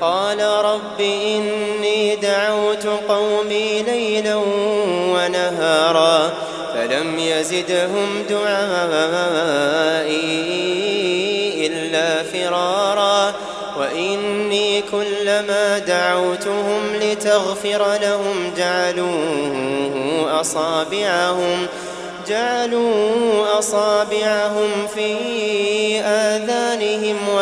قال رب إني دعوت قومي ليلا ونهارا فلم يزدهم دعائي إلا فرارا وإني كلما دعوتهم لتغفر لهم جعلوا أصابعهم جعلوا أصابعهم في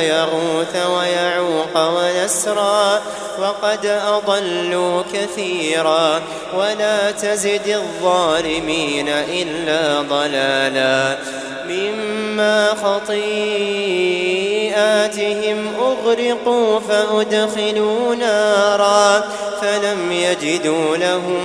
يغوث ويعوق ونسرا وقد أضلوا كثيرا ولا تزد الظالمين إلا ضلالا مما خطيئاتهم أغرقوا فأدخلوا نارا فلم يجدوا لهم